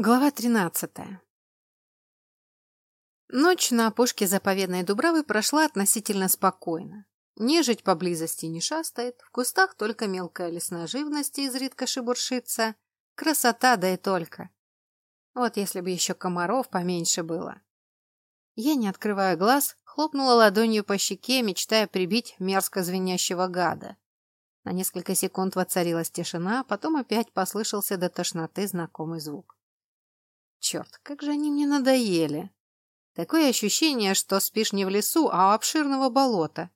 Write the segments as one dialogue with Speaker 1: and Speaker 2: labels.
Speaker 1: Глава тринадцатая. Ночь на опушке заповедной Дубравы прошла относительно спокойно. Нежить поблизости не шастает, в кустах только мелкая лесная живность изредка шебуршится. Красота, да и только. Вот если бы еще комаров поменьше было. Я, не открывая глаз, хлопнула ладонью по щеке, мечтая прибить мерзко звенящего гада. На несколько секунд воцарилась тишина, потом опять послышался до тошноты знакомый звук. Черт, как же они мне надоели. Такое ощущение, что спишь не в лесу, а у обширного болота.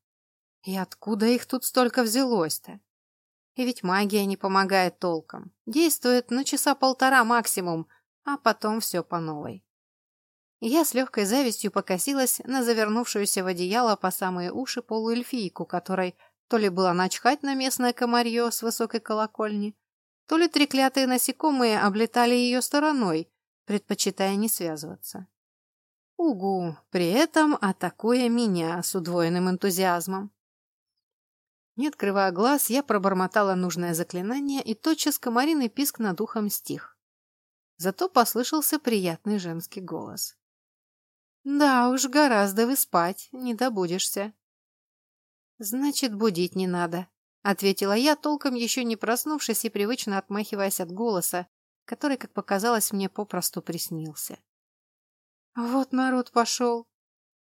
Speaker 1: И откуда их тут столько взялось-то? И ведь магия не помогает толком. Действует на часа полтора максимум, а потом все по новой. Я с легкой завистью покосилась на завернувшуюся в одеяло по самые уши полуэльфийку, которой то ли было начхать на местное комарье с высокой колокольни, то ли треклятые насекомые облетали ее стороной, предпочитая не связываться. Угу, при этом атакуя меня с удвоенным энтузиазмом. Не открывая глаз, я пробормотала нужное заклинание, и тотчас комариный писк над ухом стих. Зато послышался приятный женский голос. «Да уж, гораздо вы спать, не добудешься». «Значит, будить не надо», — ответила я, толком еще не проснувшись и привычно отмахиваясь от голоса, который, как показалось, мне попросту приснился. «Вот народ пошел!»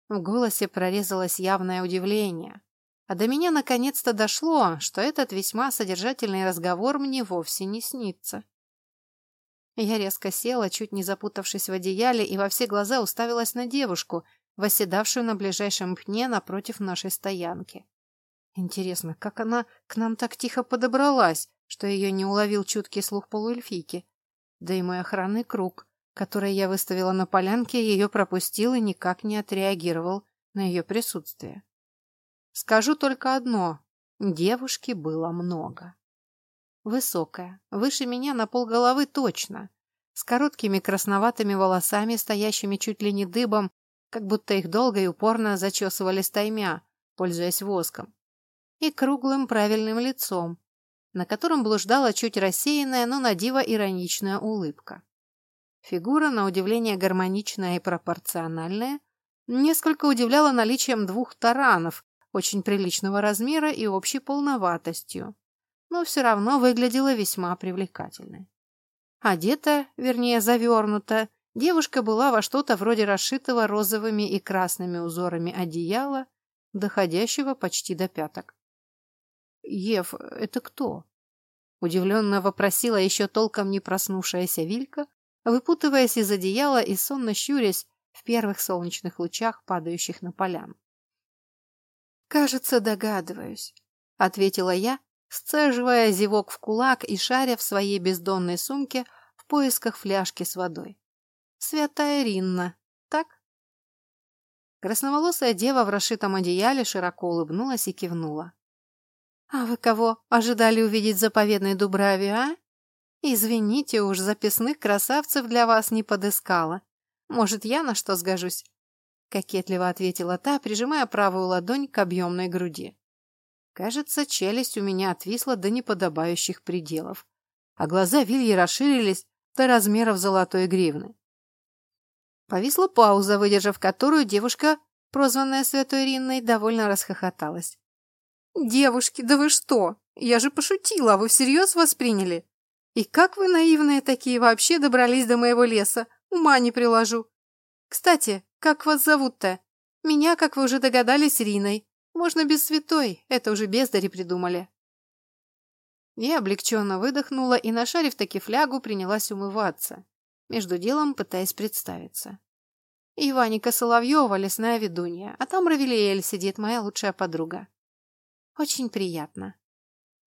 Speaker 1: В голосе прорезалось явное удивление, а до меня наконец-то дошло, что этот весьма содержательный разговор мне вовсе не снится. Я резко села, чуть не запутавшись в одеяле, и во все глаза уставилась на девушку, восседавшую на ближайшем пне напротив нашей стоянки. Интересно, как она к нам так тихо подобралась, что ее не уловил чуткий слух полуэльфийки? Да и мой охранный круг, который я выставила на полянке, ее пропустил и никак не отреагировал на ее присутствие. Скажу только одно. Девушки было много. Высокая, выше меня на полголовы точно, с короткими красноватыми волосами, стоящими чуть ли не дыбом, как будто их долго и упорно зачесывали стаймя, пользуясь воском, и круглым правильным лицом, на котором блуждала чуть рассеянная, но на диво ироничная улыбка. Фигура, на удивление гармоничная и пропорциональная, несколько удивляла наличием двух таранов, очень приличного размера и общей полноватостью, но все равно выглядела весьма привлекательной. Одета, вернее завернута, девушка была во что-то вроде расшитого розовыми и красными узорами одеяла, доходящего почти до пяток. «Ев, это кто?» Удивленно вопросила еще толком не проснувшаяся Вилька, выпутываясь из одеяла и сонно щурясь в первых солнечных лучах, падающих на полян. «Кажется, догадываюсь», — ответила я, сцеживая зевок в кулак и шаря в своей бездонной сумке в поисках фляжки с водой. «Святая Ринна, так?» Красноволосая дева в расшитом одеяле широко улыбнулась и кивнула. «А вы кого ожидали увидеть в заповедной Дубраве, а? Извините уж, записных красавцев для вас не подыскала. Может, я на что сгожусь?» Кокетливо ответила та, прижимая правую ладонь к объемной груди. Кажется, челюсть у меня отвисла до неподобающих пределов, а глаза Вильи расширились до размеров золотой гривны. Повисла пауза, выдержав которую девушка, прозванная Святой Ринной, довольно расхохоталась. «Девушки, да вы что? Я же пошутила, а вы всерьез восприняли? И как вы наивные такие вообще добрались до моего леса? Ума не приложу. Кстати, как вас зовут-то? Меня, как вы уже догадались, Риной. Можно без святой, это уже бездари придумали». Я облегченно выдохнула и, нашарив таки флягу, принялась умываться, между делом пытаясь представиться. Иваника Соловьева, лесная ведунья, а там Равелиэль сидит, моя лучшая подруга. Очень приятно.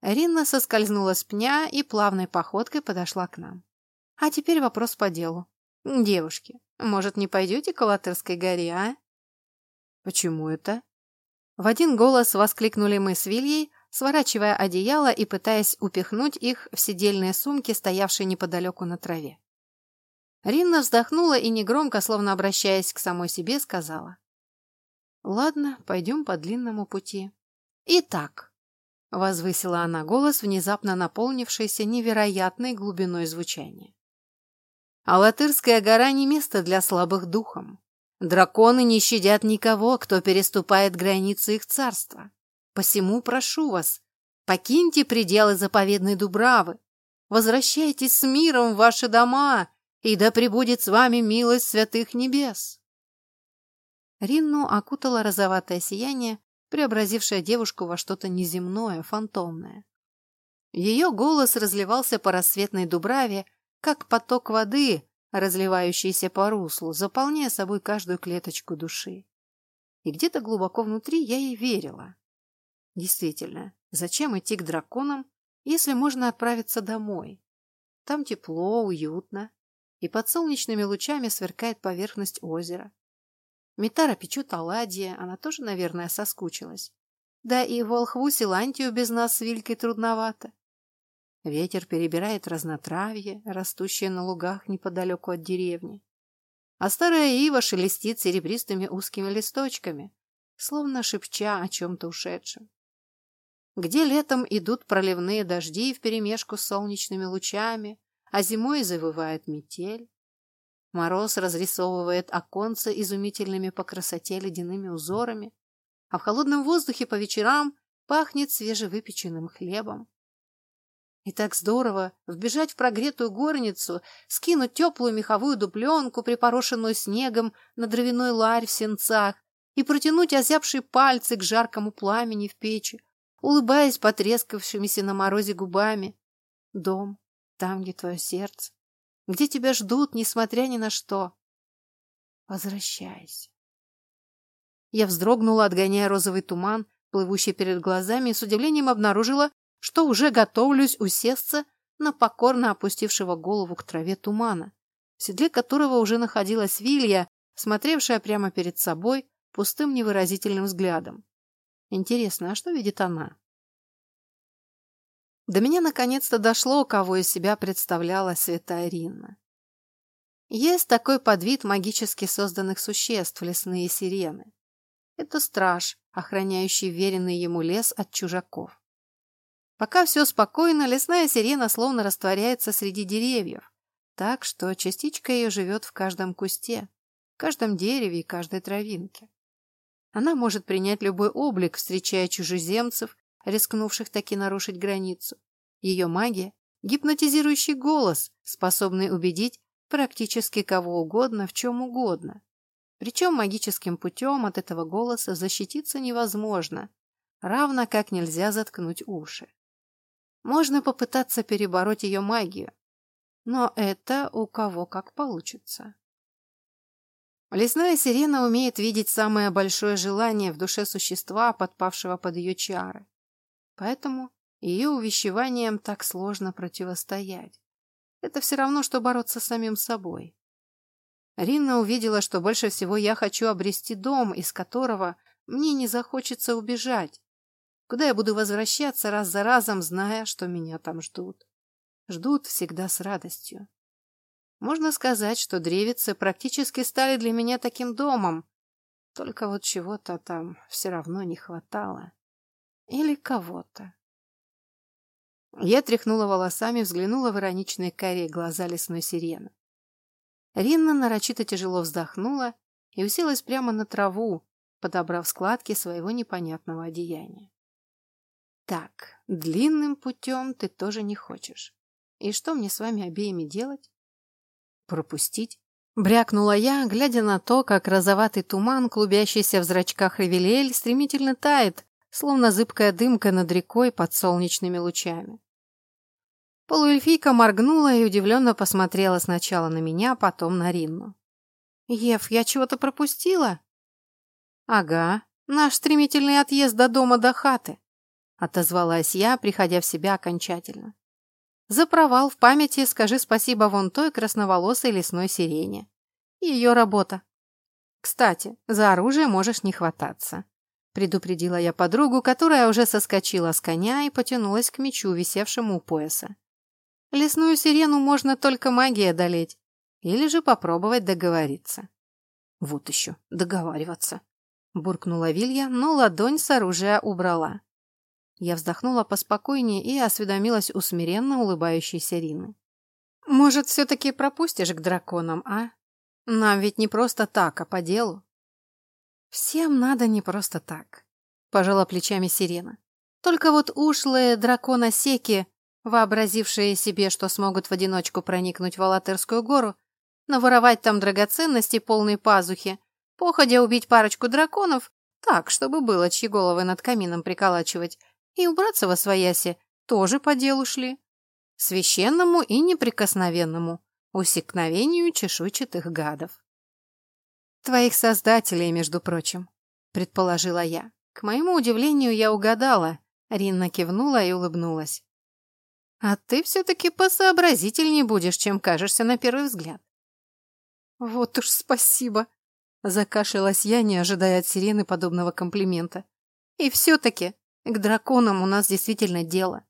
Speaker 1: Ринна соскользнула с пня и плавной походкой подошла к нам. А теперь вопрос по делу. Девушки, может, не пойдете к Алатырской горе, а? Почему это? В один голос воскликнули мы с Вильей, сворачивая одеяло и пытаясь упихнуть их в сидельные сумки, стоявшие неподалеку на траве. Ринна вздохнула и негромко, словно обращаясь к самой себе, сказала. «Ладно, пойдем по длинному пути. «Итак», — возвысила она голос, внезапно наполнившийся невероятной глубиной звучания. А Латырская гора не место для слабых духом. Драконы не щадят никого, кто переступает границы их царства. Посему прошу вас, покиньте пределы заповедной Дубравы, возвращайтесь с миром в ваши дома, и да пребудет с вами милость святых небес. Ринну окутало розоватое сияние, преобразившее девушку во что-то неземное, фантомное. Ее голос разливался по рассветной дубраве, как поток воды, разливающийся по руслу, заполняя собой каждую клеточку души. И где-то глубоко внутри я ей верила. Действительно, зачем идти к драконам, если можно отправиться домой? Там тепло, уютно, и под солнечными лучами сверкает поверхность озера. Митара печет оладьи, она тоже, наверное, соскучилась. Да и волхву Силантию без нас с Вилькой трудновато. Ветер перебирает разнотравье, растущее на лугах неподалеку от деревни. А старая ива шелестит серебристыми узкими листочками, словно шепча о чем-то ушедшем. Где летом идут проливные дожди вперемешку с солнечными лучами, а зимой завывает метель. Мороз разрисовывает оконца изумительными по красоте ледяными узорами, а в холодном воздухе по вечерам пахнет свежевыпеченным хлебом. И так здорово вбежать в прогретую горницу, скинуть теплую меховую дубленку, припорошенную снегом на дровяной ларь в сенцах, и протянуть озябшие пальцы к жаркому пламени в печи, улыбаясь потрескавшимися на морозе губами. Дом, там, где твое сердце, где тебя ждут, несмотря ни на что. Возвращайся. Я вздрогнула, отгоняя розовый туман, плывущий перед глазами, и с удивлением обнаружила, что уже готовлюсь усесться на покорно опустившего голову к траве тумана, в седле которого уже находилась Вилья, смотревшая прямо перед собой пустым невыразительным взглядом. Интересно, а что видит она? До меня наконец-то дошло, кого из себя представляла святая Ринна. Есть такой подвид магически созданных существ, лесные сирены. Это страж, охраняющий веренный ему лес от чужаков. Пока все спокойно, лесная сирена словно растворяется среди деревьев, так что частичка ее живет в каждом кусте, каждом дереве и каждой травинке. Она может принять любой облик, встречая чужеземцев, рискнувших таки нарушить границу. Ее магия – гипнотизирующий голос, способный убедить практически кого угодно в чем угодно. Причем магическим путем от этого голоса защититься невозможно, равно как нельзя заткнуть уши. Можно попытаться перебороть ее магию, но это у кого как получится. Лесная сирена умеет видеть самое большое желание в душе существа, подпавшего под ее чары. Поэтому ее увещеваниям так сложно противостоять. Это все равно, что бороться с самим собой. Ринна увидела, что больше всего я хочу обрести дом, из которого мне не захочется убежать, куда я буду возвращаться раз за разом, зная, что меня там ждут. Ждут всегда с радостью. Можно сказать, что древицы практически стали для меня таким домом, только вот чего-то там все равно не хватало. Или кого-то. Я тряхнула волосами, взглянула в ироничные карие глаза лесной сирены. Ринна нарочито тяжело вздохнула и уселась прямо на траву, подобрав складки своего непонятного одеяния. Так, длинным путем ты тоже не хочешь. И что мне с вами обеими делать? Пропустить? Брякнула я, глядя на то, как розоватый туман, клубящийся в зрачках Ревелиэль, стремительно тает, словно зыбкая дымка над рекой под солнечными лучами. Полуэльфийка моргнула и удивленно посмотрела сначала на меня, потом на Ринну. «Ев, я чего-то пропустила?» «Ага, наш стремительный отъезд до дома до хаты отозвалась я, приходя в себя окончательно. За провал в памяти скажи спасибо вон той красноволосой лесной сирене. Ее работа. Кстати, за оружие можешь не хвататься. Предупредила я подругу, которая уже соскочила с коня и потянулась к мечу, висевшему у пояса. Лесную сирену можно только магией одолеть. Или же попробовать договориться. Вот еще, договариваться. Буркнула Вилья, но ладонь с оружия убрала. Я вздохнула поспокойнее и осведомилась у смиренно улыбающейся Рины. Может, все-таки пропустишь к драконам, а? Нам ведь не просто так, а по делу. Всем надо не просто так, пожала плечами Сирена. Только вот ушлые дракона-секи, вообразившие себе, что смогут в одиночку проникнуть в Алатырскую гору, наворовать там драгоценности полной пазухи, походя убить парочку драконов, так, чтобы было чьи головы над камином приколачивать, и убраться во свояси, тоже по делу шли. Священному и неприкосновенному, усекновению чешуйчатых гадов. Твоих создателей, между прочим, предположила я. К моему удивлению, я угадала. Ринна кивнула и улыбнулась. А ты все-таки посообразительнее будешь, чем кажешься на первый взгляд. Вот уж спасибо, закашлялась я, не ожидая от сирены подобного комплимента. И все-таки к драконам у нас действительно дело.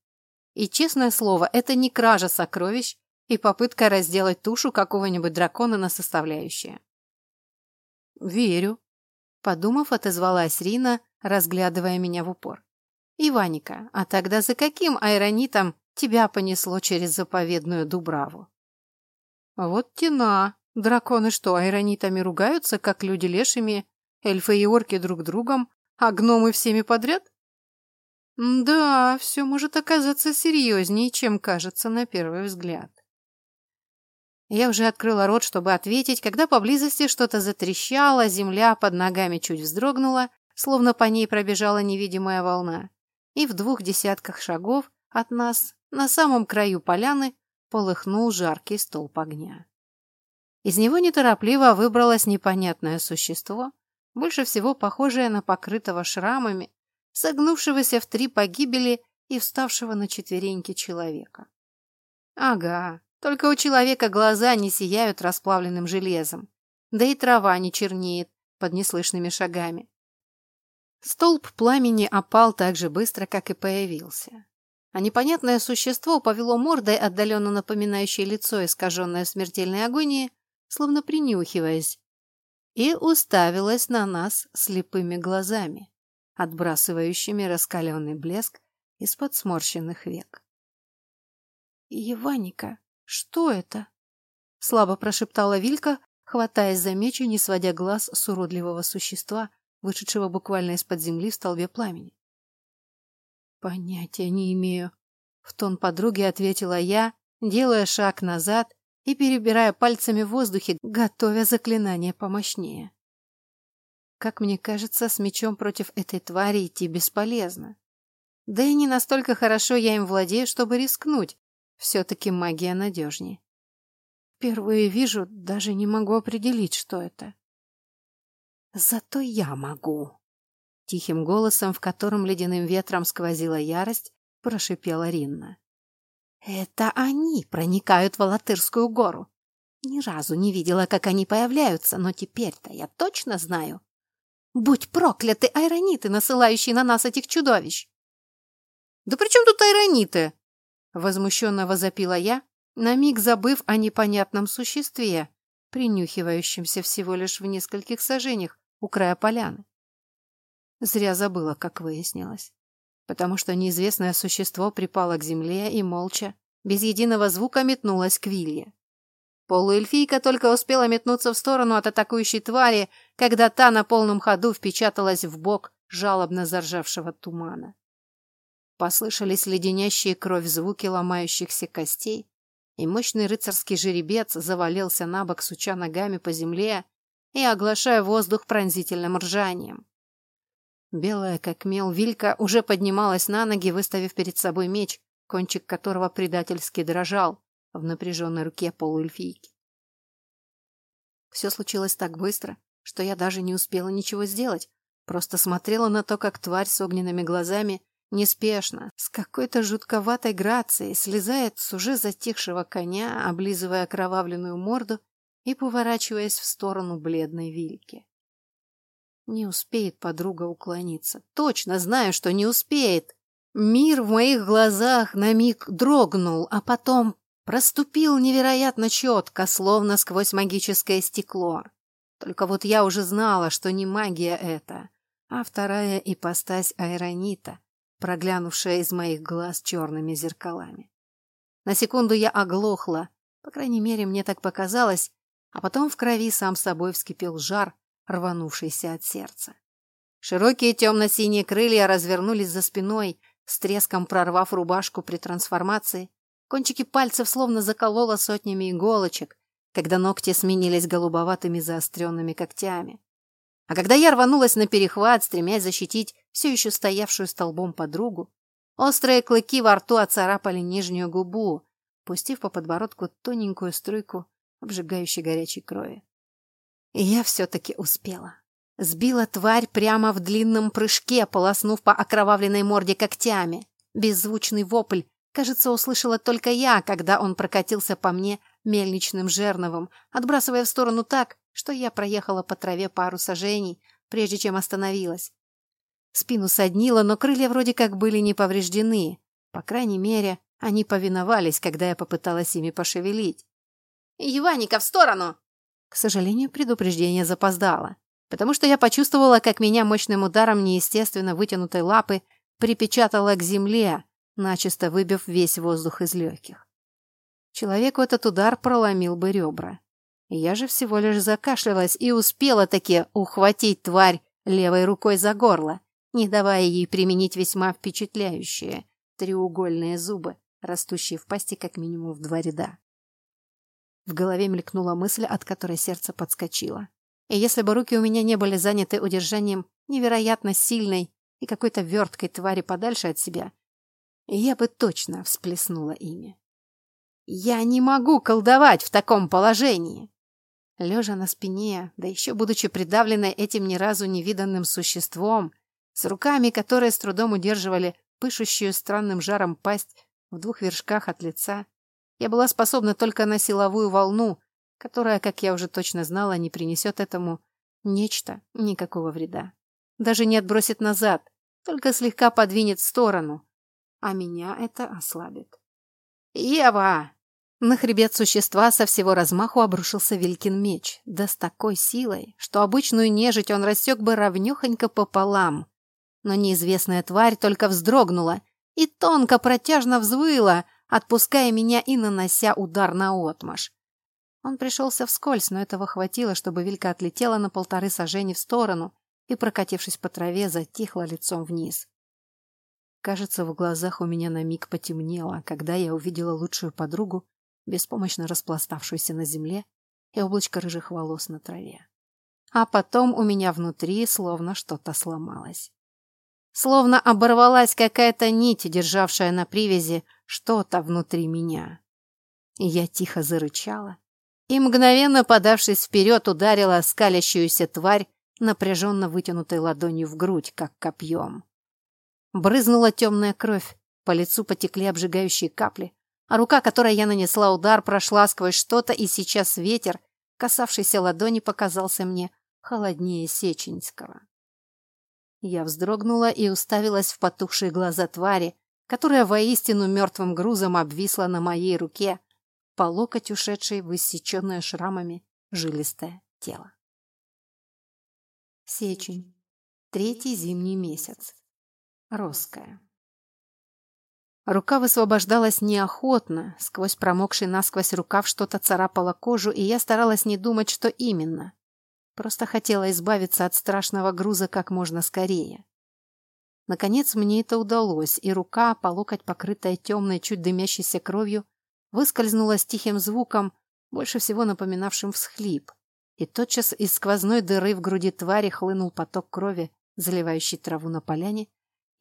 Speaker 1: И, честное слово, это не кража сокровищ и попытка разделать тушу какого-нибудь дракона на составляющие. «Верю», — подумав, отозвалась Рина, разглядывая меня в упор. «Иваника, а тогда за каким айронитом тебя понесло через заповедную Дубраву?» «Вот тена. Драконы что, айронитами ругаются, как люди лешими, эльфы и орки друг другом, а гномы всеми подряд?» Да, все может оказаться серьезнее, чем кажется на первый взгляд. Я уже открыла рот, чтобы ответить, когда поблизости что-то затрещало, земля под ногами чуть вздрогнула, словно по ней пробежала невидимая волна. И в двух десятках шагов от нас, на самом краю поляны, полыхнул жаркий столб огня. Из него неторопливо выбралось непонятное существо, больше всего похожее на покрытого шрамами, согнувшегося в три погибели и вставшего на четвереньки человека. Ага, только у человека глаза не сияют расплавленным железом, да и трава не чернеет под неслышными шагами. Столб пламени опал так же быстро, как и появился. А непонятное существо повело мордой, отдаленно напоминающее лицо, искаженное смертельной агонией, словно принюхиваясь, и уставилось на нас слепыми глазами отбрасывающими раскаленный блеск из-под сморщенных век. «Еваника, что это?» — слабо прошептала Вилька, хватаясь за меч и не сводя глаз с уродливого существа, вышедшего буквально из-под земли в столбе пламени. «Понятия не имею», — в тон подруги ответила я, делая шаг назад и перебирая пальцами в воздухе, готовя заклинание помощнее. Как мне кажется, с мечом против этой твари идти бесполезно. Да и не настолько хорошо я им владею, чтобы рискнуть. Все-таки магия надежнее. Впервые вижу, даже не могу определить, что это. Зато я могу. Тихим голосом, в котором ледяным ветром сквозила ярость, прошипела Ринна. Это они проникают в Алатырскую гору. Ни разу не видела, как они появляются, но теперь-то я точно знаю, Будь прокляты айрониты, насылающие на нас этих чудовищ! Да при чем тут айрониты? Возмущенно возопила я, на миг забыв о непонятном существе, принюхивающемся всего лишь в нескольких сажениях у края поляны. Зря забыла, как выяснилось. Потому что неизвестное существо припало к земле и молча, без единого звука метнулось к Вилье. Полуэльфийка только успела метнуться в сторону от атакующей твари, когда та на полном ходу впечаталась в бок жалобно заржавшего тумана. Послышались леденящие кровь звуки ломающихся костей, и мощный рыцарский жеребец завалился на бок, суча ногами по земле и оглашая воздух пронзительным ржанием. Белая, как мел, Вилька уже поднималась на ноги, выставив перед собой меч, кончик которого предательски дрожал, в напряженной руке полуэльфийки. Все случилось так быстро, что я даже не успела ничего сделать, просто смотрела на то, как тварь с огненными глазами неспешно, с какой-то жутковатой грацией, слезает с уже затихшего коня, облизывая окровавленную морду и поворачиваясь в сторону бледной вильки. Не успеет подруга уклониться. Точно знаю, что не успеет. Мир в моих глазах на миг дрогнул, а потом проступил невероятно четко, словно сквозь магическое стекло. Только вот я уже знала, что не магия это, а вторая ипостась аэронита, проглянувшая из моих глаз черными зеркалами. На секунду я оглохла, По крайней мере, мне так показалось, а потом в крови сам собой вскипел жар, рванувшийся от сердца. Широкие темно-синие крылья развернулись за спиной, с треском прорвав рубашку при трансформации. Кончики пальцев словно закололо сотнями иголочек, когда ногти сменились голубоватыми заостренными когтями. А когда я рванулась на перехват, стремясь защитить все еще стоявшую столбом подругу, острые клыки во рту оцарапали нижнюю губу, пустив по подбородку тоненькую струйку обжигающей горячей крови. И я все-таки успела. Сбила тварь прямо в длинном прыжке, полоснув по окровавленной морде когтями. Беззвучный вопль, кажется, услышала только я, когда он прокатился по мне мельничным жерновом, отбрасывая в сторону так, что я проехала по траве пару сажений, прежде чем остановилась. Спину соднило, но крылья вроде как были не повреждены. По крайней мере, они повиновались, когда я попыталась ими пошевелить. «Иваника, в сторону!» К сожалению, предупреждение запоздало, потому что я почувствовала, как меня мощным ударом неестественно вытянутой лапы припечатало к земле, начисто выбив весь воздух из легких. Человеку этот удар проломил бы ребра. Я же всего лишь закашлялась и успела таки ухватить тварь левой рукой за горло, не давая ей применить весьма впечатляющие треугольные зубы, растущие в пасти как минимум в два ряда. В голове мелькнула мысль, от которой сердце подскочило. И если бы руки у меня не были заняты удержанием невероятно сильной и какой-то верткой твари подальше от себя, я бы точно всплеснула ими. Я не могу колдовать в таком положении. Лежа на спине, да еще будучи придавленной этим ни разу не виданным существом, с руками, которые с трудом удерживали пышущую странным жаром пасть в двух вершках от лица, я была способна только на силовую волну, которая, как я уже точно знала, не принесет этому нечто никакого вреда. Даже не отбросит назад, только слегка подвинет в сторону, а меня это ослабит. «Ева!» На хребет существа со всего размаху обрушился Вилькин меч, да с такой силой, что обычную нежить он рассек бы ровнёхонько пополам. Но неизвестная тварь только вздрогнула и тонко протяжно взвыла, отпуская меня и нанося удар на отмаш. Он пришелся вскользь, но этого хватило, чтобы Вилька отлетела на полторы сажени в сторону и, прокатившись по траве, затихла лицом вниз. Кажется, в глазах у меня на миг потемнело, когда я увидела лучшую подругу, беспомощно распластавшуюся на земле, и облачко рыжих волос на траве. А потом у меня внутри словно что-то сломалось. Словно оборвалась какая-то нить, державшая на привязи что-то внутри меня. Я тихо зарычала и, мгновенно подавшись вперед, ударила скалящуюся тварь напряженно вытянутой ладонью в грудь, как копьем. Брызнула темная кровь, по лицу потекли обжигающие капли, а рука, которой я нанесла удар, прошла сквозь что-то, и сейчас ветер, касавшийся ладони, показался мне холоднее Сеченского. Я вздрогнула и уставилась в потухшие глаза твари, которая воистину мертвым грузом обвисла на моей руке, по локоть ушедшей в иссеченное шрамами жилистое тело. Сечень. Третий зимний месяц. Росская. Рука высвобождалась неохотно, сквозь промокший насквозь рукав что-то царапало кожу, и я старалась не думать, что именно. Просто хотела избавиться от страшного груза как можно скорее. Наконец мне это удалось, и рука, по локоть покрытая темной, чуть дымящейся кровью, выскользнула с тихим звуком, больше всего напоминавшим всхлип. И тотчас из сквозной дыры в груди твари хлынул поток крови, заливающий траву на поляне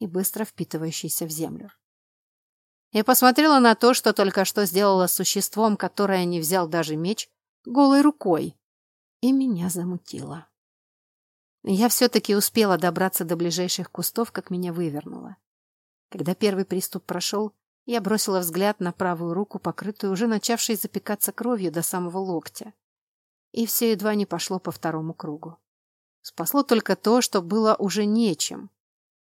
Speaker 1: и быстро впитывающийся в землю. Я посмотрела на то, что только что сделала существом, которое не взял даже меч, голой рукой, и меня замутило. Я все-таки успела добраться до ближайших кустов, как меня вывернуло. Когда первый приступ прошел, я бросила взгляд на правую руку, покрытую уже начавшей запекаться кровью до самого локтя. И все едва не пошло по второму кругу. Спасло только то, что было уже нечем.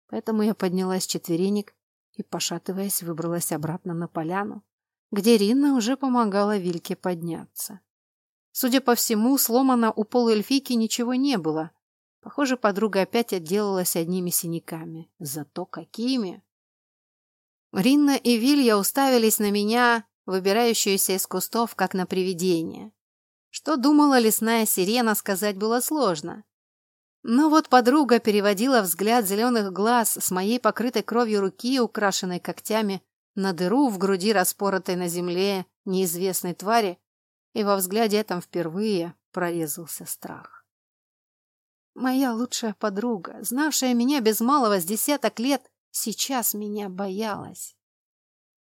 Speaker 1: Поэтому я поднялась с четверенек и, пошатываясь, выбралась обратно на поляну, где Ринна уже помогала Вильке подняться. Судя по всему, сломано у полуэльфийки ничего не было. Похоже, подруга опять отделалась одними синяками. Зато какими! Ринна и Вилья уставились на меня выбирающуюся из кустов, как на привидение. Что думала лесная сирена, сказать было сложно. Но вот подруга переводила взгляд зеленых глаз с моей покрытой кровью руки, украшенной когтями, на дыру в груди распоротой на земле неизвестной твари, и во взгляде этом впервые прорезался страх. Моя лучшая подруга, знавшая меня без малого с десяток лет, сейчас меня боялась.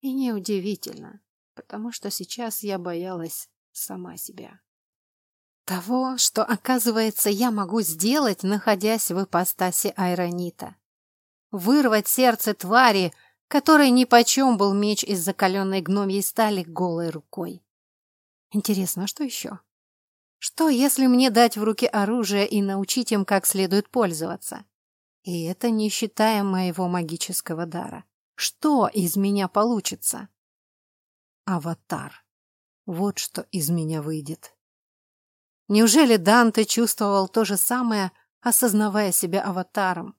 Speaker 1: И неудивительно, потому что сейчас я боялась сама себя. Того, что, оказывается, я могу сделать, находясь в ипостаси Айронита. Вырвать сердце твари, которой нипочем был меч из закаленной гномьей стали голой рукой. Интересно, а что еще? Что, если мне дать в руки оружие и научить им, как следует пользоваться? И это не считая моего магического дара. Что из меня получится? Аватар. Вот что из меня выйдет. Неужели Данте чувствовал то же самое, осознавая себя аватаром?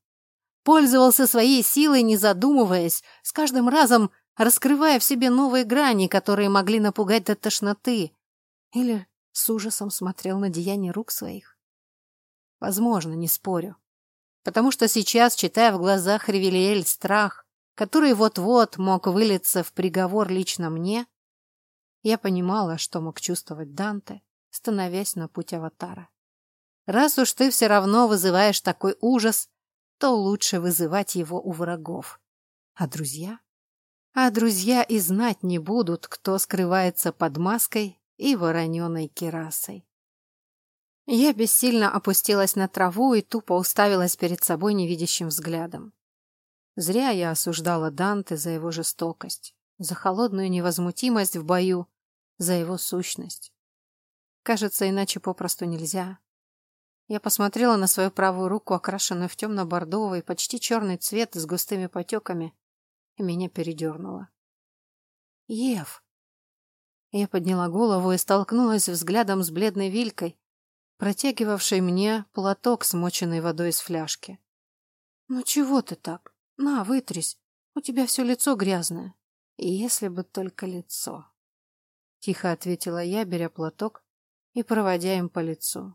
Speaker 1: Пользовался своей силой, не задумываясь, с каждым разом раскрывая в себе новые грани, которые могли напугать до тошноты. Или с ужасом смотрел на деяния рук своих? Возможно, не спорю. Потому что сейчас, читая в глазах Ревелиэль страх, который вот-вот мог вылиться в приговор лично мне, я понимала, что мог чувствовать Данте, становясь на путь аватара. Раз уж ты все равно вызываешь такой ужас, то лучше вызывать его у врагов. А друзья? А друзья и знать не будут, кто скрывается под маской и вороненой керасой. Я бессильно опустилась на траву и тупо уставилась перед собой невидящим взглядом. Зря я осуждала Данте за его жестокость, за холодную невозмутимость в бою, за его сущность. Кажется, иначе попросту нельзя. Я посмотрела на свою правую руку, окрашенную в темно-бордовый, почти черный цвет с густыми потеками, и меня передернуло. «Ев!» Я подняла голову и столкнулась взглядом с бледной Вилькой, протягивавшей мне платок, смоченный водой из фляжки. «Ну чего ты так? На, вытрись. У тебя все лицо грязное. И если бы только лицо». Тихо ответила я, беря платок и проводя им по лицу.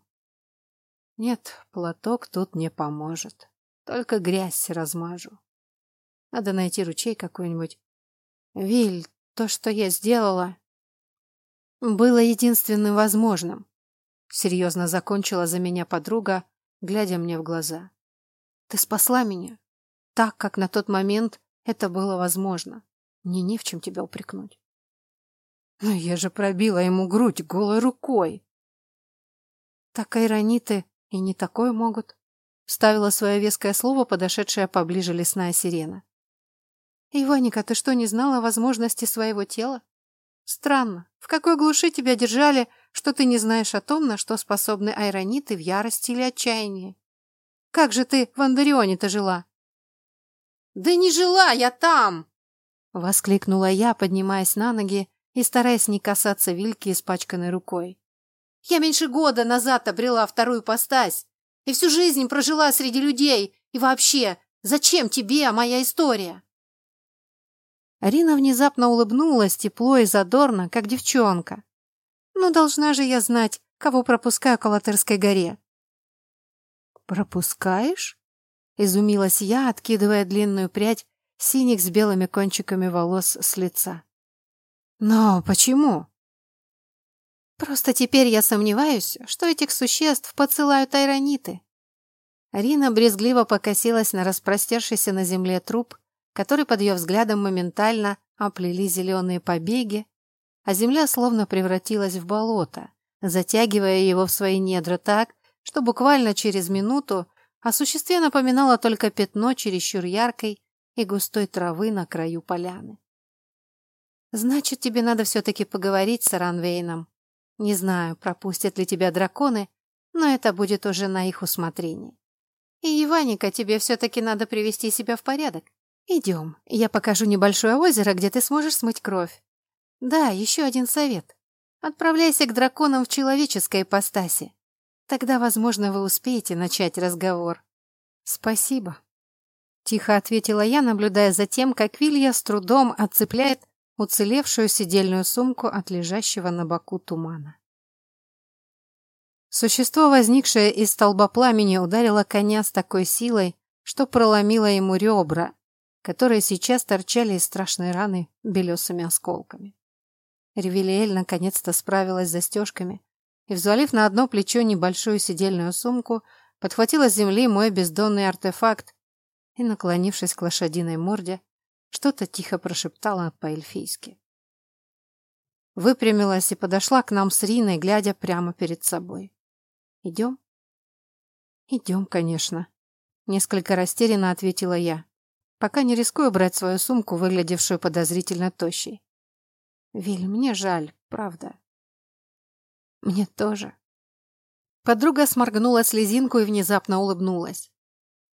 Speaker 1: Нет, платок тут не поможет. Только грязь размажу. Надо найти ручей какой-нибудь. Виль, то, что я сделала, было единственным возможным. Серьезно закончила за меня подруга, глядя мне в глаза. Ты спасла меня, так, как на тот момент это было возможно. Мне не в чем тебя упрекнуть. Но я же пробила ему грудь голой рукой. Так айрониты и не такое могут. Ставила свое веское слово подошедшая поближе лесная сирена. Иваника, ты что, не знала возможности своего тела? Странно. В какой глуши тебя держали, что ты не знаешь о том, на что способны айрониты в ярости или отчаянии? Как же ты в Андарионе-то жила? Да не жила я там! Воскликнула я, поднимаясь на ноги и стараясь не касаться Вильки испачканной рукой. Я меньше года назад обрела вторую постась и всю жизнь прожила среди людей. И вообще, зачем тебе моя история?» Арина внезапно улыбнулась тепло и задорно, как девчонка. «Ну, должна же я знать, кого пропускаю к Алатырской горе». «Пропускаешь?» — изумилась я, откидывая длинную прядь синих с белыми кончиками волос с лица. Но почему? Просто теперь я сомневаюсь, что этих существ поцелают айрониты. Арина брезгливо покосилась на распростершийся на земле труп, который под ее взглядом моментально оплели зеленые побеги, а земля словно превратилась в болото, затягивая его в свои недра так, что буквально через минуту о существе напоминало только пятно чересчур яркой и густой травы на краю поляны. Значит, тебе надо все-таки поговорить с Ранвейном. Не знаю, пропустят ли тебя драконы, но это будет уже на их усмотрение. И, Иваника, тебе все-таки надо привести себя в порядок. Идем, я покажу небольшое озеро, где ты сможешь смыть кровь. Да, еще один совет. Отправляйся к драконам в человеческой ипостаси. Тогда, возможно, вы успеете начать разговор. Спасибо. Тихо ответила я, наблюдая за тем, как Вилья с трудом отцепляет уцелевшую сидельную сумку от лежащего на боку тумана. Существо, возникшее из столба пламени, ударило коня с такой силой, что проломило ему ребра, которые сейчас торчали из страшной раны белесыми осколками. Ревелиэль наконец-то справилась с застежками и, взвалив на одно плечо небольшую сидельную сумку, подхватила с земли мой бездонный артефакт и, наклонившись к лошадиной морде, что-то тихо прошептала по-эльфийски. Выпрямилась и подошла к нам с Риной, глядя прямо перед собой. «Идем?» «Идем, конечно», — несколько растерянно ответила я, пока не рискую брать свою сумку, выглядевшую подозрительно тощей. «Виль, мне жаль, правда». «Мне тоже». Подруга сморгнула слезинку и внезапно улыбнулась.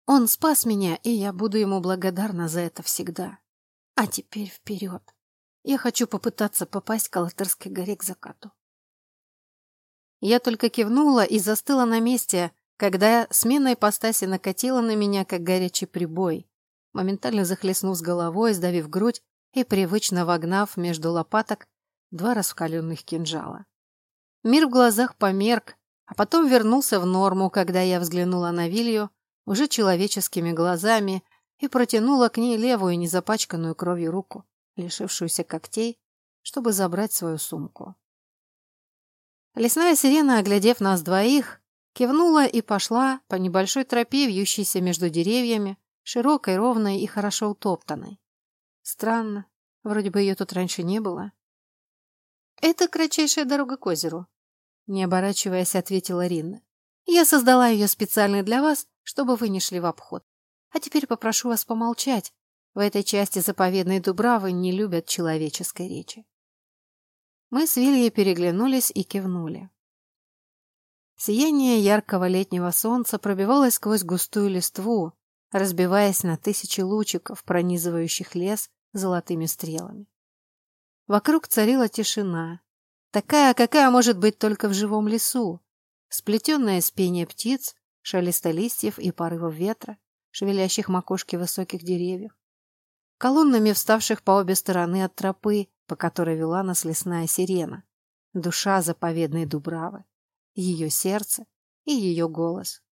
Speaker 1: «Он спас меня, и я буду ему благодарна за это всегда». А теперь вперед. Я хочу попытаться попасть к Алатырской горе к закату. Я только кивнула и застыла на месте, когда смена ипостаси накатила на меня, как горячий прибой, моментально захлестнув с головой, сдавив грудь и привычно вогнав между лопаток два раскаленных кинжала. Мир в глазах померк, а потом вернулся в норму, когда я взглянула на Вилью уже человеческими глазами и протянула к ней левую незапачканную кровью руку, лишившуюся когтей, чтобы забрать свою сумку. Лесная сирена, оглядев нас двоих, кивнула и пошла по небольшой тропе, вьющейся между деревьями, широкой, ровной и хорошо утоптанной. Странно, вроде бы ее тут раньше не было. «Это кратчайшая дорога к озеру», — не оборачиваясь, ответила Ринна. «Я создала ее специально для вас, чтобы вы не шли в обход. А теперь попрошу вас помолчать. В этой части заповедной Дубравы не любят человеческой речи. Мы с Вильей переглянулись и кивнули. Сияние яркого летнего солнца пробивалось сквозь густую листву, разбиваясь на тысячи лучиков, пронизывающих лес золотыми стрелами. Вокруг царила тишина, такая, какая может быть только в живом лесу, сплетенная из пения птиц, шелеста листьев и порывов ветра, шевелящих макушки высоких деревьев, колоннами вставших по обе стороны от тропы, по которой вела нас лесная сирена, душа заповедной Дубравы, ее сердце и ее голос.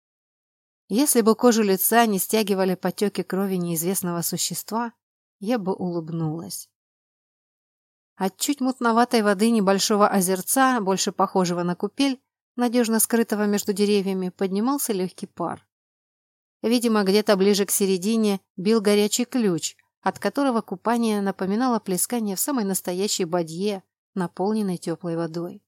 Speaker 1: Если бы кожу лица не стягивали потеки крови неизвестного существа, я бы улыбнулась. От чуть мутноватой воды небольшого озерца, больше похожего на купель, надежно скрытого между деревьями, поднимался легкий пар. Видимо, где-то ближе к середине бил горячий ключ, от которого купание напоминало плескание в самой настоящей бадье, наполненной теплой водой.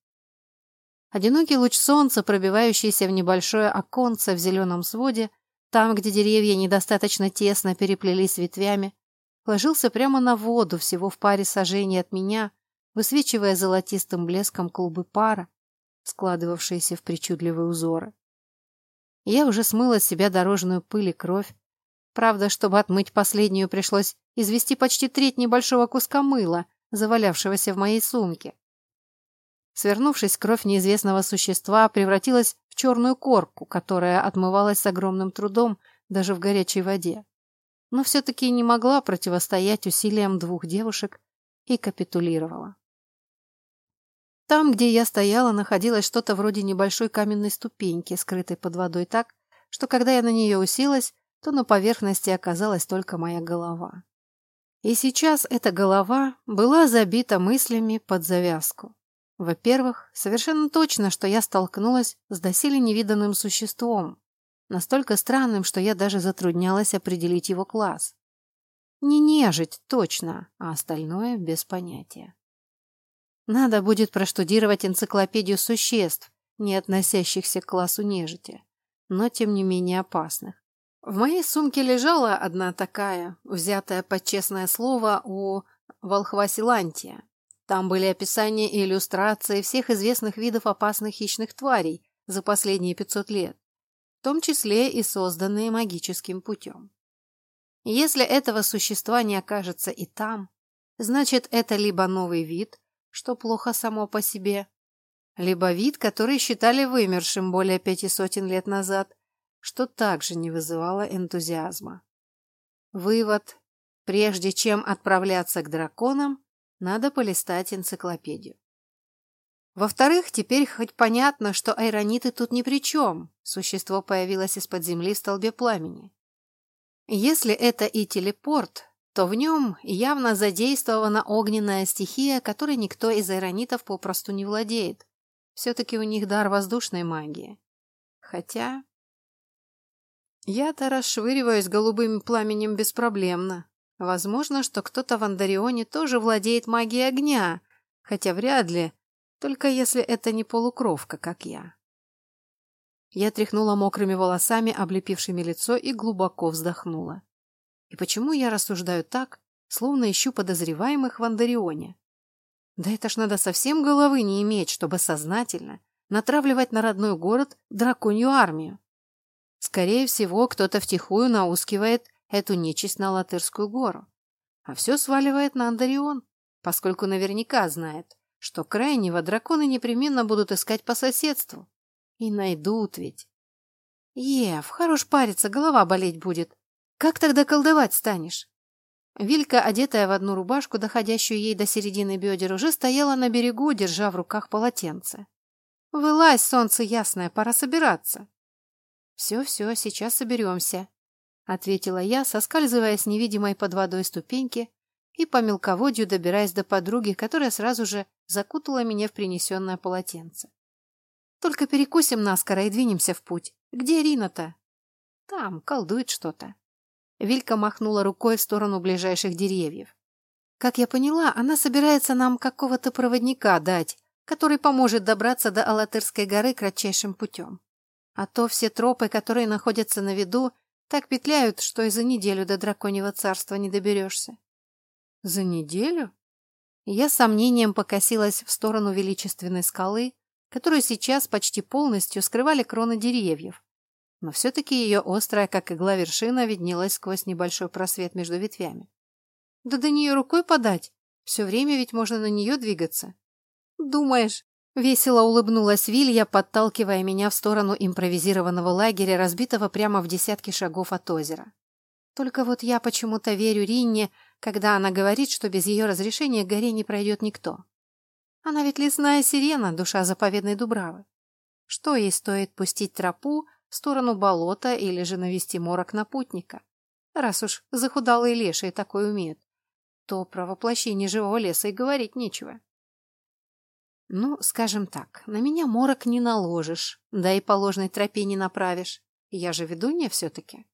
Speaker 1: Одинокий луч солнца, пробивающийся в небольшое оконце в зеленом своде, там, где деревья недостаточно тесно переплелись ветвями, ложился прямо на воду всего в паре сажений от меня, высвечивая золотистым блеском клубы пара, складывавшиеся в причудливые узоры. Я уже смыла с себя дорожную пыль и кровь. Правда, чтобы отмыть последнюю, пришлось извести почти треть небольшого куска мыла, завалявшегося в моей сумке. Свернувшись, кровь неизвестного существа превратилась в черную корку, которая отмывалась с огромным трудом даже в горячей воде. Но все-таки не могла противостоять усилиям двух девушек и капитулировала. Там, где я стояла, находилось что-то вроде небольшой каменной ступеньки, скрытой под водой так, что когда я на нее уселась, то на поверхности оказалась только моя голова. И сейчас эта голова была забита мыслями под завязку. Во-первых, совершенно точно, что я столкнулась с доселе невиданным существом, настолько странным, что я даже затруднялась определить его класс. Не нежить, точно, а остальное без понятия. Надо будет проштудировать энциклопедию существ, не относящихся к классу нежити, но тем не менее опасных. В моей сумке лежала одна такая, взятая под честное слово у волхва Силантия. Там были описания и иллюстрации всех известных видов опасных хищных тварей за последние 500 лет, в том числе и созданные магическим путем. Если этого существа не окажется и там, значит это либо новый вид, что плохо само по себе, либо вид, который считали вымершим более пяти сотен лет назад, что также не вызывало энтузиазма. Вывод. Прежде чем отправляться к драконам, Надо полистать энциклопедию. Во-вторых, теперь хоть понятно, что айрониты тут ни при чем. Существо появилось из-под земли в столбе пламени. Если это и телепорт, то в нем явно задействована огненная стихия, которой никто из айронитов попросту не владеет. Все-таки у них дар воздушной магии. Хотя... Я-то расшвыриваюсь голубым пламенем беспроблемно. Возможно, что кто-то в Андарионе тоже владеет магией огня, хотя вряд ли, только если это не полукровка, как я. Я тряхнула мокрыми волосами, облепившими лицо, и глубоко вздохнула. И почему я рассуждаю так, словно ищу подозреваемых в Андарионе? Да это ж надо совсем головы не иметь, чтобы сознательно натравливать на родной город драконью армию. Скорее всего, кто-то втихую наускивает эту нечисть на Латырскую гору, а все сваливает на Андарион, поскольку наверняка знает, что крайнего драконы непременно будут искать по соседству. И найдут ведь. Ев, хорош париться, голова болеть будет. Как тогда колдовать станешь? Вилька, одетая в одну рубашку, доходящую ей до середины бедер, уже стояла на берегу, держа в руках полотенце. «Вылазь, солнце ясное, пора собираться». «Все-все, сейчас соберемся», — ответила я, соскальзывая с невидимой под водой ступеньки и по мелководью добираясь до подруги, которая сразу же закутала меня в принесенное полотенце. «Только перекусим наскоро и двинемся в путь. Где Рина-то?» «Там, колдует что-то». Вилька махнула рукой в сторону ближайших деревьев. «Как я поняла, она собирается нам какого-то проводника дать, который поможет добраться до Алатырской горы кратчайшим путем. А то все тропы, которые находятся на виду, так петляют, что и за неделю до драконьего царства не доберешься. За неделю? Я с сомнением покосилась в сторону величественной скалы, которую сейчас почти полностью скрывали кроны деревьев. Но все-таки ее острая, как игла вершина, виднелась сквозь небольшой просвет между ветвями. Да до нее рукой подать. Все время ведь можно на нее двигаться. Думаешь? Весело улыбнулась Вилья, подталкивая меня в сторону импровизированного лагеря, разбитого прямо в десятки шагов от озера. Только вот я почему-то верю Ринне, когда она говорит, что без ее разрешения горе не пройдет никто. Она ведь лесная сирена, душа заповедной Дубравы. Что ей стоит пустить тропу в сторону болота или же навести морок на путника? Раз уж захудалые лешие такое умеют, то про воплощение живого леса и говорить нечего. Ну, скажем так, на меня морок не наложишь, да и по ложной тропе не направишь. Я же ведунья все-таки.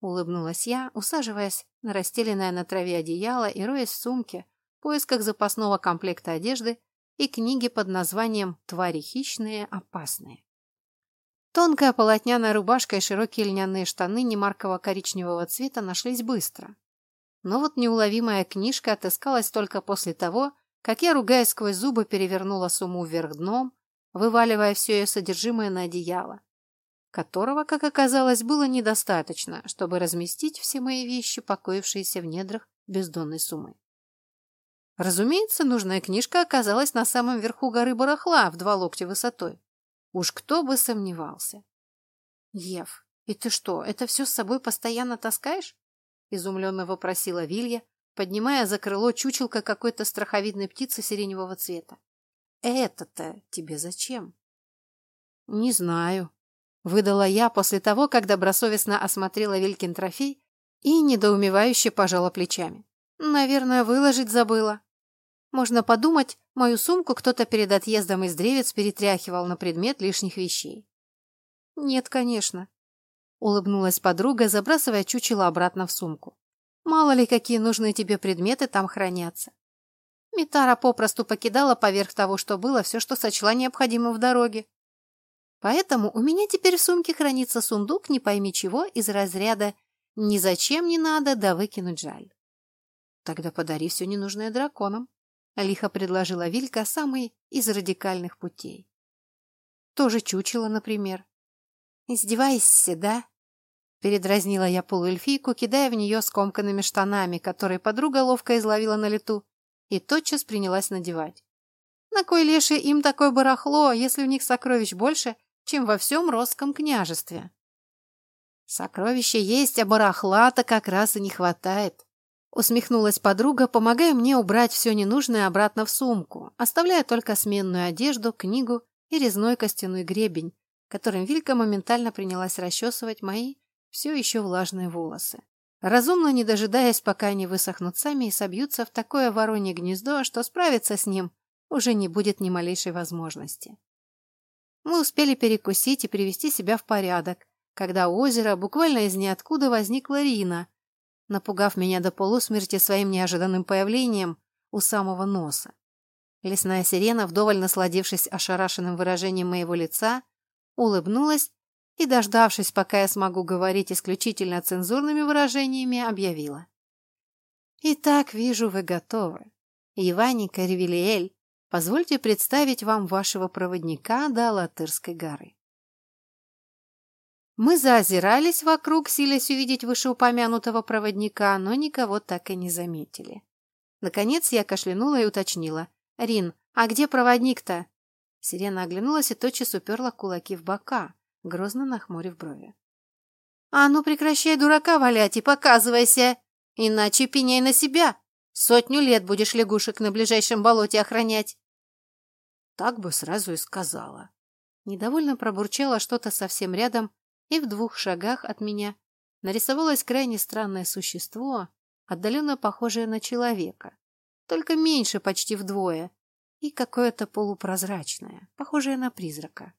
Speaker 1: Улыбнулась я, усаживаясь на расстеленное на траве одеяло и роясь в сумке в поисках запасного комплекта одежды и книги под названием «Твари хищные, опасные». Тонкая полотняная рубашка и широкие льняные штаны немаркового коричневого цвета нашлись быстро. Но вот неуловимая книжка отыскалась только после того, как я, ругаясь сквозь зубы, перевернула сумму вверх дном, вываливая все ее содержимое на одеяло которого, как оказалось, было недостаточно, чтобы разместить все мои вещи, покоившиеся в недрах бездонной суммы. Разумеется, нужная книжка оказалась на самом верху горы барахла в два локтя высотой. Уж кто бы сомневался. Ев, и ты что, это все с собой постоянно таскаешь? Изумленно вопросила Вилья, поднимая за крыло чучелка какой-то страховидной птицы сиреневого цвета. Это-то тебе зачем? Не знаю, Выдала я после того, как добросовестно осмотрела Вилькин трофей и недоумевающе пожала плечами. Наверное, выложить забыла. Можно подумать, мою сумку кто-то перед отъездом из древец перетряхивал на предмет лишних вещей. Нет, конечно. Улыбнулась подруга, забрасывая чучело обратно в сумку. Мало ли, какие нужные тебе предметы там хранятся. Митара попросту покидала поверх того, что было, все, что сочла необходимым в дороге. Поэтому у меня теперь в сумке хранится сундук не пойми чего из разряда «ни зачем не надо, да выкинуть жаль». Тогда подари все ненужное драконам, — лихо предложила Вилька самый из радикальных путей. Тоже чучело, например. «Издевайся, да?» Передразнила я полуэльфийку, кидая в нее скомканными штанами, которые подруга ловко изловила на лету, и тотчас принялась надевать. На кой леший им такое барахло, если у них сокровищ больше, чем во всем Росском княжестве. Сокровища есть, а барахла-то как раз и не хватает. Усмехнулась подруга, помогая мне убрать все ненужное обратно в сумку, оставляя только сменную одежду, книгу и резной костяной гребень, которым Вилька моментально принялась расчесывать мои все еще влажные волосы. Разумно не дожидаясь, пока они высохнут сами и собьются в такое воронье гнездо, что справиться с ним уже не будет ни малейшей возможности. Мы успели перекусить и привести себя в порядок, когда у озера буквально из ниоткуда возникла Рина, напугав меня до полусмерти своим неожиданным появлением у самого носа. Лесная сирена, вдоволь насладившись ошарашенным выражением моего лица, улыбнулась и, дождавшись, пока я смогу говорить исключительно цензурными выражениями, объявила. «Итак, вижу, вы готовы. Иваника Ревелиэль, позвольте представить вам вашего проводника до Алатырской горы». Мы заозирались вокруг, силясь увидеть вышеупомянутого проводника, но никого так и не заметили. Наконец я кашлянула и уточнила. «Рин, а где проводник-то?» Сирена оглянулась и тотчас уперла кулаки в бока, грозно нахмурив брови. «А ну прекращай дурака валять и показывайся, иначе пеняй на себя. Сотню лет будешь лягушек на ближайшем болоте охранять». Так бы сразу и сказала. Недовольно пробурчала что-то совсем рядом и в двух шагах от меня нарисовалось крайне странное существо, отдаленно похожее на человека, только меньше почти вдвое, и какое-то полупрозрачное, похожее на призрака.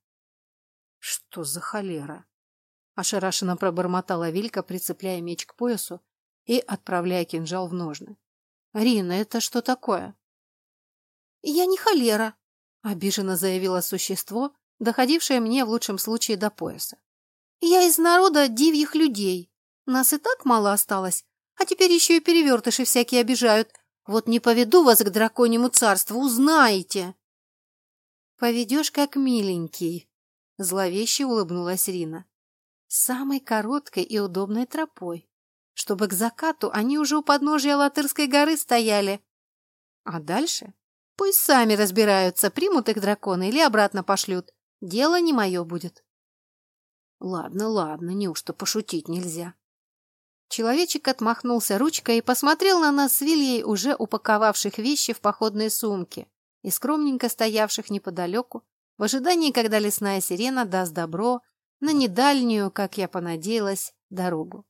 Speaker 1: «Что за холера?» Ошарашенно пробормотала Вилька, прицепляя меч к поясу и отправляя кинжал в ножны. «Рина, это что такое?» «Я не холера», — обиженно заявило существо, доходившее мне в лучшем случае до пояса. Я из народа дивьих людей. Нас и так мало осталось, а теперь еще и перевертыши всякие обижают. Вот не поведу вас к драконьему царству, узнаете. Поведешь как миленький, зловеще улыбнулась Рина. Самой короткой и удобной тропой, чтобы к закату они уже у подножия Латырской горы стояли. А дальше пусть сами разбираются, примут их драконы или обратно пошлют. Дело не мое будет. Ладно, ладно, неужто пошутить нельзя? Человечек отмахнулся ручкой и посмотрел на нас с Вильей, уже упаковавших вещи в походные сумки и скромненько стоявших неподалеку, в ожидании, когда лесная сирена даст добро на недальнюю, как я понадеялась, дорогу.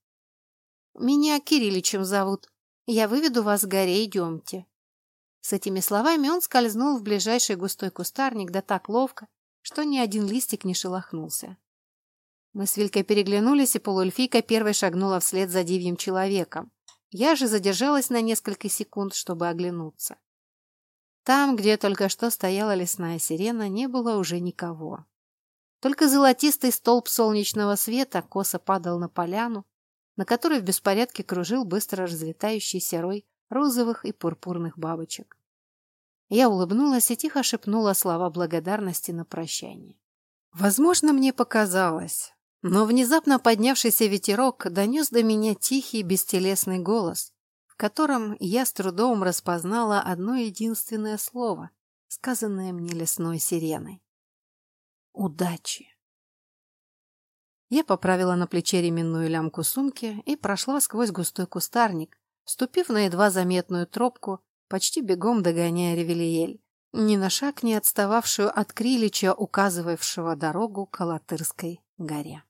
Speaker 1: «Меня Кирилличем зовут. Я выведу вас к горе, идемте». С этими словами он скользнул в ближайший густой кустарник, да так ловко, что ни один листик не шелохнулся. Мы с Вилькой переглянулись, и полуэльфийка первой шагнула вслед за дивьим человеком. Я же задержалась на несколько секунд, чтобы оглянуться. Там, где только что стояла лесная сирена, не было уже никого. Только золотистый столб солнечного света косо падал на поляну, на которой в беспорядке кружил быстро разлетающийся рой розовых и пурпурных бабочек. Я улыбнулась и тихо шепнула слова благодарности на прощание. Возможно, мне показалось, но внезапно поднявшийся ветерок донес до меня тихий бестелесный голос, в котором я с трудом распознала одно единственное слово, сказанное мне лесной сиреной. Удачи. Я поправила на плече ременную лямку сумки и прошла сквозь густой кустарник, вступив на едва заметную тропку, почти бегом догоняя Ревелиель, ни на шаг не отстававшую от Крилича, указывавшего дорогу к Алатырской горе.